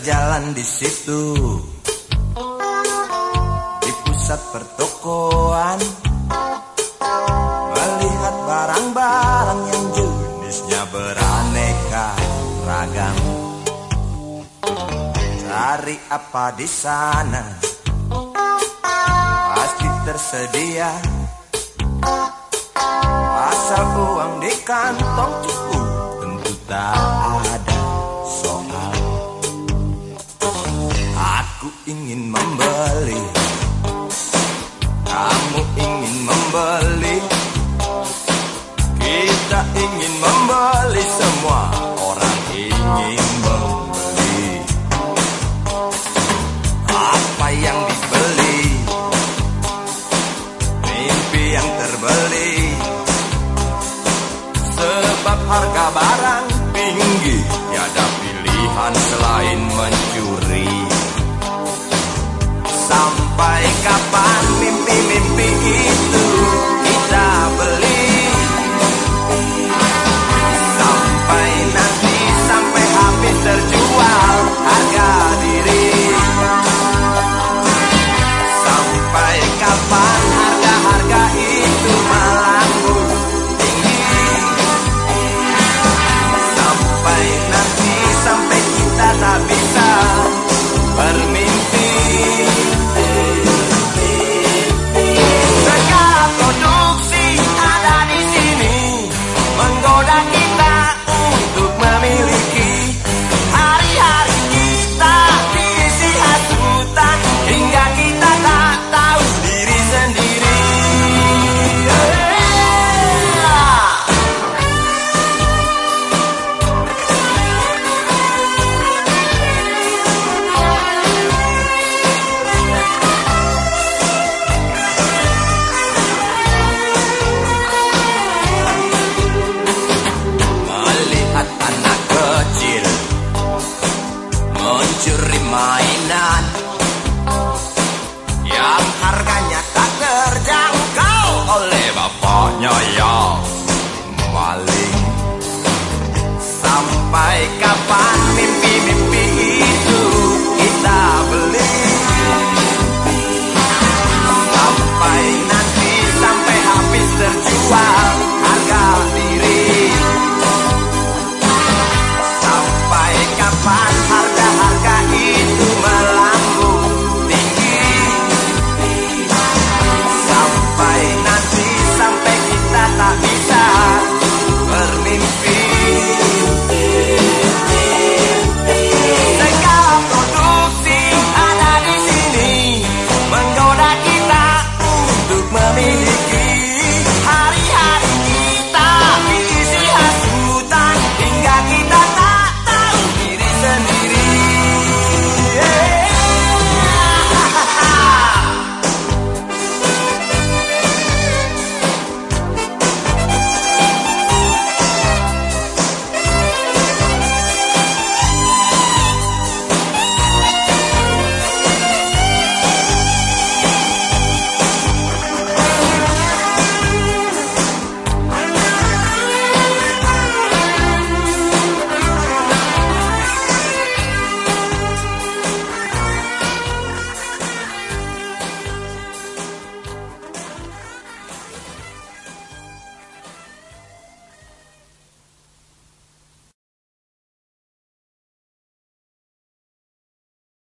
jalan di situ. Di pusat pertokoan. Melihat barang-barang yang jenisnya beraneka ragam. Cari apa di sana? Pasti tersedia. Asal uang di kantong cukup Tentu tak ada Aku ingin membeli Kamu ingin membeli Kita ingin membeli Semua. Orang ingin membeli Apa yang dibeli? Mimpi yang terbeli. Sebab harga barang tinggi Tiada pilihan Bye. sampai kapan